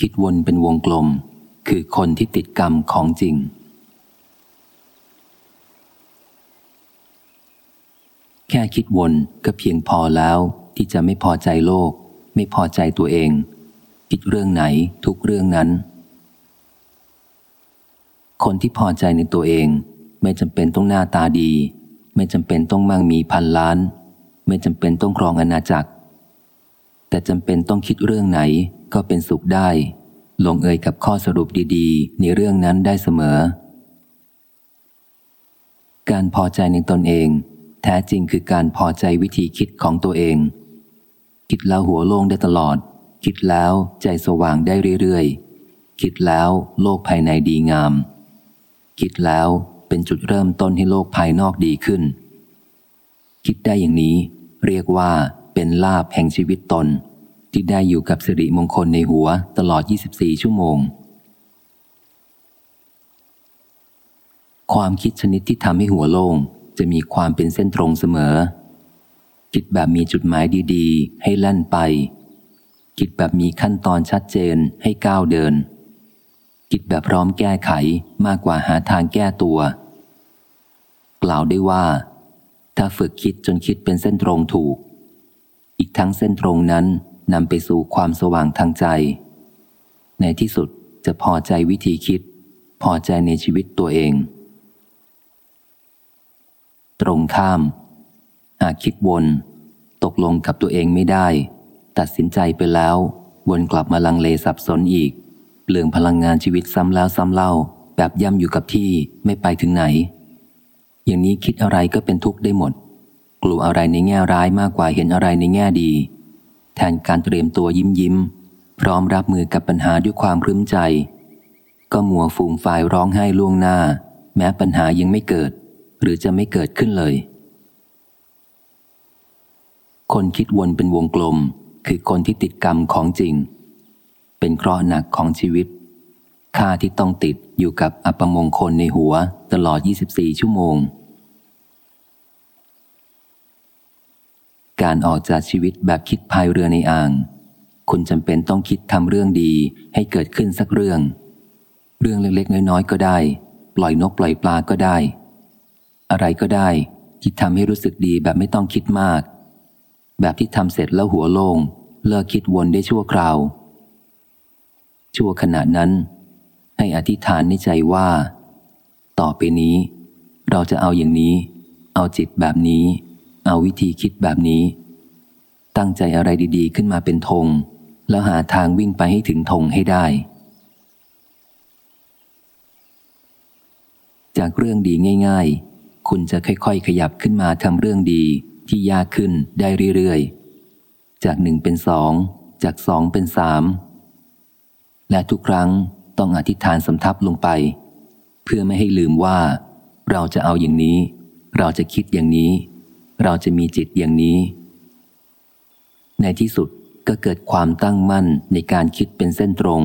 คิดวนเป็นวงกลม คือคนที่ติดกรรมของจริง แค่คิดวนก็เพียงพอแล้วที่จะไม่พอใจโลก ไม่พอใจตัวเอง คิดเรื่องไหนทุกเรื่องนั้น คนที่พอใจในตัวเอง ไม่จำเป็นต้องหน้าตาดี ไม่จำเป็นต้องมั่งมีพันล้าน ไม่จำเป็นต้องครองอาณาจักร แต่จำเป็นต้องคิดเรื่องไหนก็เป็นสุขได้ ลงเอยกับข้อสรุปดีๆ ในเรื่องนั้นได้เสมอ การพอใจในตนเอง แท้จริงคือการพอใจวิธีคิดของตัวเอง คิดแล้วหัวโล่งได้ตลอด คิดแล้วใจสว่างได้เรื่อยๆ คิดแล้วโลกภายในดีงาม คิดแล้วเป็นจุดเริ่มต้นให้โลกภายนอกดีขึ้น คิดได้อย่างนี้ เรียกว่า เป็นลาบแห่งชีวิตตน ที่ได้อยู่กับสิริมงคลในหัวตลอด 24 ชั่วโมง ความคิดชนิดที่ทำให้หัวโล่งจะมีความเป็นเส้นตรงเสมอ คิดแบบมีจุดหมายดีๆ ให้ลั่นไป คิดแบบมีขั้นตอนชัดเจนให้ก้าวเดิน คิดแบบพร้อมแก้ไขมากกว่าหาทางแก้ตัว กล่าวได้ว่า ถ้าฝึกคิดจนคิดเป็นเส้นตรงถูก อีกทั้งเส้นตรงนั้นนำไปสู่ความสว่างทางใจ ในที่สุดจะพอใจวิธีคิด พอใจในชีวิตตัวเอง ตรงข้าม หากคิดวน ตกลงกับตัวเองไม่ได้ ตัดสินใจไปแล้ว วนกลับมาลังเลสับสนอีกเปลืองพลังงานชีวิตซ้ำแล้วซ้ำเล่า แบบย่ำอยู่กับที่ไม่ไปถึงไหน อย่างนี้คิดอะไรก็เป็นทุกข์ได้หมด กลัวอะไรในแง่ร้ายมากกว่าเห็นอะไรในแง่ดี แทนการเตรียมตัวยิ้มยิ้ม พร้อมรับมือกับปัญหาด้วยความรึ้มใจ ก็มัวฟูมฝ่ายร้องไห้ล่วงหน้า แม้ปัญหายังไม่เกิด หรือจะไม่เกิดขึ้นเลย คนคิดวนเป็นวงกลม คือคนที่ติดกรรมของจริง เป็นเคราะห์หนักของชีวิตค่าที่ต้องติดอยู่กับอัปมงคลในหัวตลอด 24 ชั่วโมง การออกจากชีวิตแบบคิดพายเรือในอ่าง คุณจำเป็นต้องคิดทำเรื่องดีให้เกิดขึ้นสักเรื่อง เรื่องเล็กๆน้อยๆก็ได้ ปล่อยนกปล่อยปลาก็ได้ อะไรก็ได้ที่ทำให้รู้สึกดีแบบไม่ต้องคิดมาก แบบที่ทำเสร็จแล้วหัวโลง่งเลิกคิดวนได้ชั่วคราว ชั่วขณะนั้น ให้อธิษฐานในใจว่า ต่อไปนี้ เราจะเอาอย่างนี้ เอาจิตแบบนี้ เอาวิธีคิดแบบนี้ ตั้งใจอะไรดีๆ ขึ้นมาเป็นธงแล้วหาทางวิ่งไปให้ถึงธงให้ได้ จากเรื่องดีง่าย ๆ คุณจะค่อยๆ ขยับขึ้นมาทำเรื่องดีที่ยากขึ้นได้เรื่อยๆ จากหนึ่งเป็นสองจากสองเป็นสามและทุกครั้งต้องอธิษฐานสำทับลงไป เพื่อไม่ให้ลืมว่า เราจะเอาอย่างนี้ เราจะคิดอย่างนี้ เราจะมีจิตอย่างนี้ ในที่สุดก็เกิดความตั้งมั่นในการคิดเป็นเส้นตรง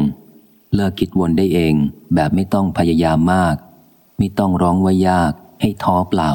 เลิกคิดวนได้เองแบบไม่ต้องพยายามมาก ไม่ต้องร้องว่ายากให้ท้อเปล่า